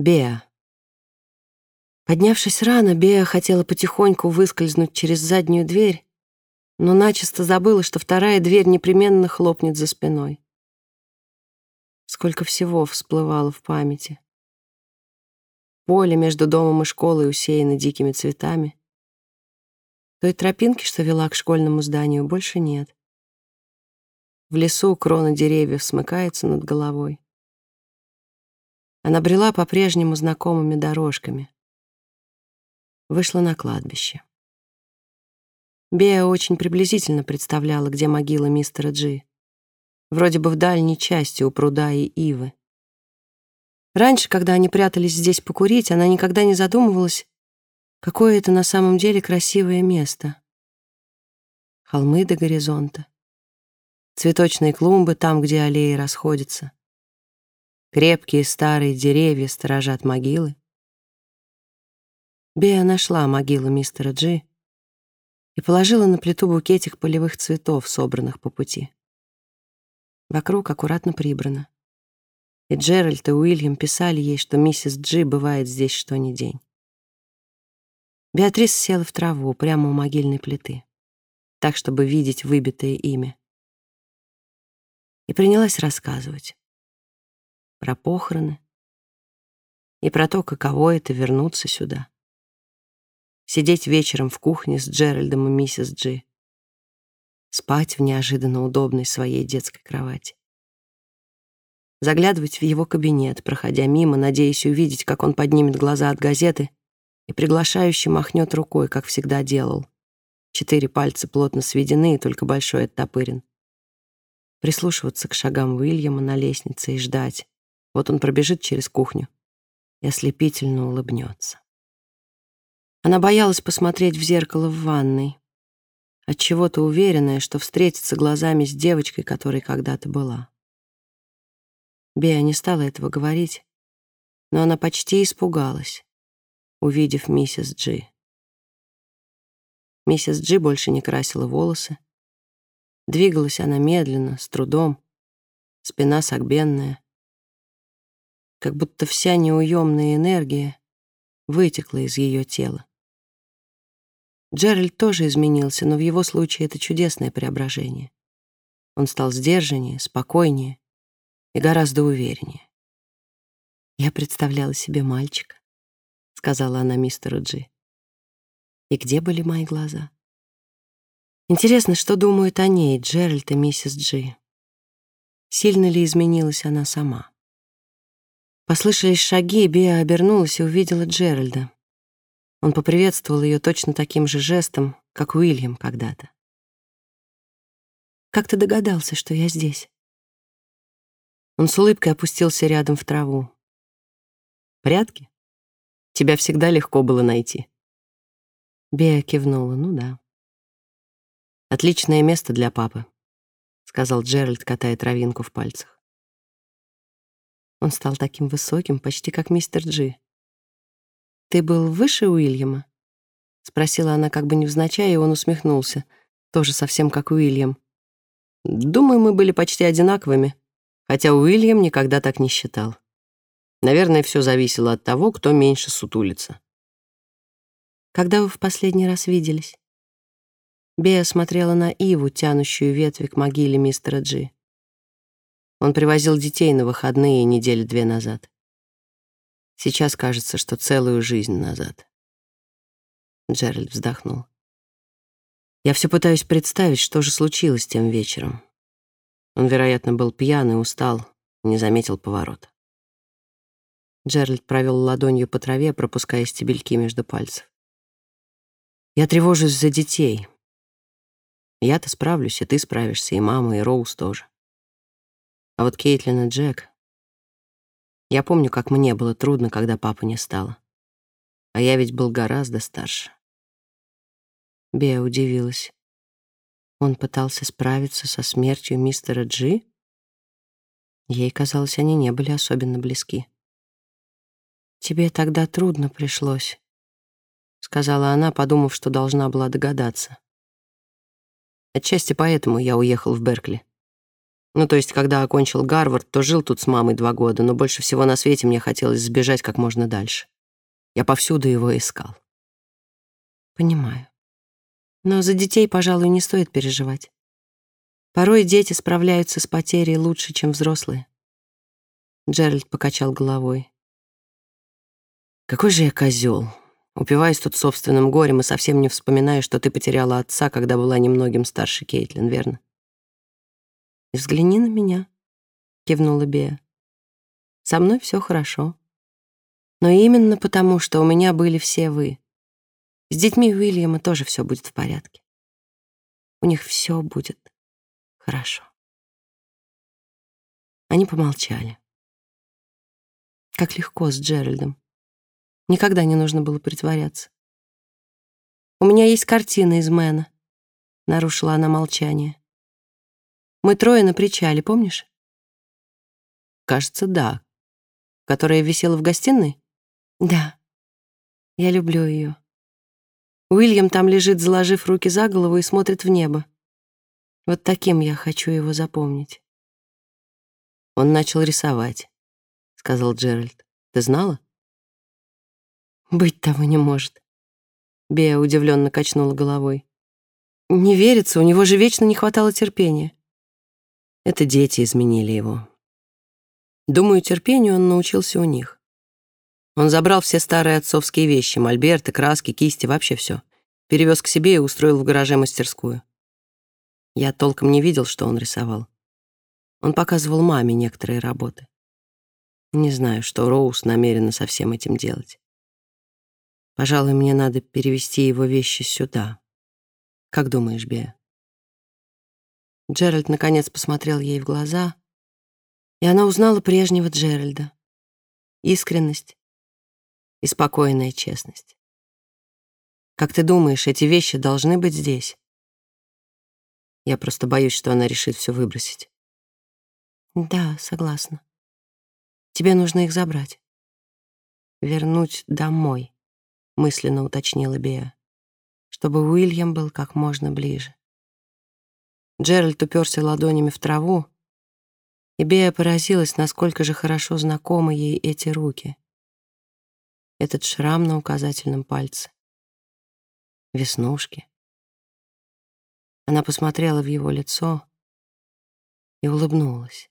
Беа. Поднявшись рано, Беа хотела потихоньку выскользнуть через заднюю дверь, но начисто забыла, что вторая дверь непременно хлопнет за спиной. Сколько всего всплывало в памяти. Поле между домом и школой усеяно дикими цветами. Той тропинки, что вела к школьному зданию, больше нет. В лесу крона деревьев смыкается над головой. Она брела по-прежнему знакомыми дорожками. Вышла на кладбище. Беа очень приблизительно представляла, где могила мистера Джи. Вроде бы в дальней части, у пруда и ивы. Раньше, когда они прятались здесь покурить, она никогда не задумывалась, какое это на самом деле красивое место. Холмы до горизонта. Цветочные клумбы там, где аллеи расходятся. Крепкие старые деревья сторожат могилы. Беа нашла могилу мистера Джи и положила на плиту букетик полевых цветов, собранных по пути. Вокруг аккуратно прибрано. И Джеральд и Уильям писали ей, что миссис Джи бывает здесь что ни день. Беатрис села в траву прямо у могильной плиты, так, чтобы видеть выбитое имя. И принялась рассказывать про похороны и про то, каково это вернуться сюда. Сидеть вечером в кухне с Джеральдом и миссис Джи. Спать в неожиданно удобной своей детской кровати. Заглядывать в его кабинет, проходя мимо, надеясь увидеть, как он поднимет глаза от газеты и приглашающе махнет рукой, как всегда делал. Четыре пальца плотно сведены, и только большой оттопырен. Прислушиваться к шагам Уильяма на лестнице и ждать, вот он пробежит через кухню и ослепительно улыбнется. Она боялась посмотреть в зеркало в ванной, отчего-то уверенная, что встретится глазами с девочкой, которой когда-то была. Беа не стала этого говорить, но она почти испугалась, увидев миссис Джи. Миссис Джи больше не красила волосы. Двигалась она медленно, с трудом, спина согбенная как будто вся неуемная энергия вытекла из ее тела. Джеральд тоже изменился, но в его случае это чудесное преображение. Он стал сдержаннее, спокойнее и гораздо увереннее. «Я представляла себе мальчика», — сказала она мистеру Джи. «И где были мои глаза?» Интересно, что думают о ней Джеральд и миссис Джи. Сильно ли изменилась она сама? Послышались шаги, и Беа обернулась и увидела Джеральда. Он поприветствовал ее точно таким же жестом, как Уильям когда-то. «Как ты догадался, что я здесь?» Он с улыбкой опустился рядом в траву. «Прятки? Тебя всегда легко было найти». Беа кивнула. «Ну да». «Отличное место для папы», — сказал Джеральд, катая травинку в пальцах. Он стал таким высоким, почти как мистер Джи. «Ты был выше Уильяма?» — спросила она как бы невзначай, и он усмехнулся. Тоже совсем как Уильям. «Думаю, мы были почти одинаковыми, хотя Уильям никогда так не считал. Наверное, все зависело от того, кто меньше сутулится». «Когда вы в последний раз виделись?» Бея смотрела на Иву, тянущую ветви к могиле мистера Джи. Он привозил детей на выходные недели две назад. Сейчас кажется, что целую жизнь назад. Джеральд вздохнул. Я все пытаюсь представить, что же случилось тем вечером. Он, вероятно, был пьян и устал, не заметил поворота. Джеральд провел ладонью по траве, пропуская стебельки между пальцев. Я тревожусь за детей. Я-то справлюсь, и ты справишься, и мама, и Роуз тоже. А вот Кейтлин и Джек... Я помню, как мне было трудно, когда папы не стало. А я ведь был гораздо старше. Беа удивилась. Он пытался справиться со смертью мистера Джи? Ей казалось, они не были особенно близки. «Тебе тогда трудно пришлось», — сказала она, подумав, что должна была догадаться. Отчасти поэтому я уехал в Беркли. Ну, то есть, когда окончил Гарвард, то жил тут с мамой два года, но больше всего на свете мне хотелось сбежать как можно дальше. Я повсюду его искал. Понимаю. Но за детей, пожалуй, не стоит переживать. Порой дети справляются с потерей лучше, чем взрослые. Джеральд покачал головой. Какой же я козел. Упиваюсь тут собственным горем и совсем не вспоминаю, что ты потеряла отца, когда была немногим старше Кейтлин, верно? Взгляни на меня, кивнула Беа. Со мной все хорошо. Но именно потому, что у меня были все вы. С детьми Уильяма тоже все будет в порядке. У них все будет хорошо. Они помолчали. Как легко с Джеральдом. Никогда не нужно было притворяться. «У меня есть картина из Мэна», — нарушила она молчание. Мы трое на причале, помнишь? Кажется, да. Которая висела в гостиной? Да. Я люблю ее. Уильям там лежит, заложив руки за голову и смотрит в небо. Вот таким я хочу его запомнить. Он начал рисовать, сказал Джеральд. Ты знала? Быть того не может. Беа удивленно качнула головой. Не верится, у него же вечно не хватало терпения. Это дети изменили его. Думаю, терпению он научился у них. Он забрал все старые отцовские вещи, мольберты, краски, кисти, вообще все. Перевез к себе и устроил в гараже мастерскую. Я толком не видел, что он рисовал. Он показывал маме некоторые работы. Не знаю, что Роуз намерена со всем этим делать. Пожалуй, мне надо перевести его вещи сюда. Как думаешь, Беа? Джеральд наконец посмотрел ей в глаза, и она узнала прежнего Джеральда. Искренность и спокойная честность. Как ты думаешь, эти вещи должны быть здесь? Я просто боюсь, что она решит все выбросить. Да, согласна. Тебе нужно их забрать. Вернуть домой, мысленно уточнила Беа, чтобы Уильям был как можно ближе. Джеральд уперся ладонями в траву, и Бея поразилась, насколько же хорошо знакомы ей эти руки. Этот шрам на указательном пальце. Веснушки. Она посмотрела в его лицо и улыбнулась.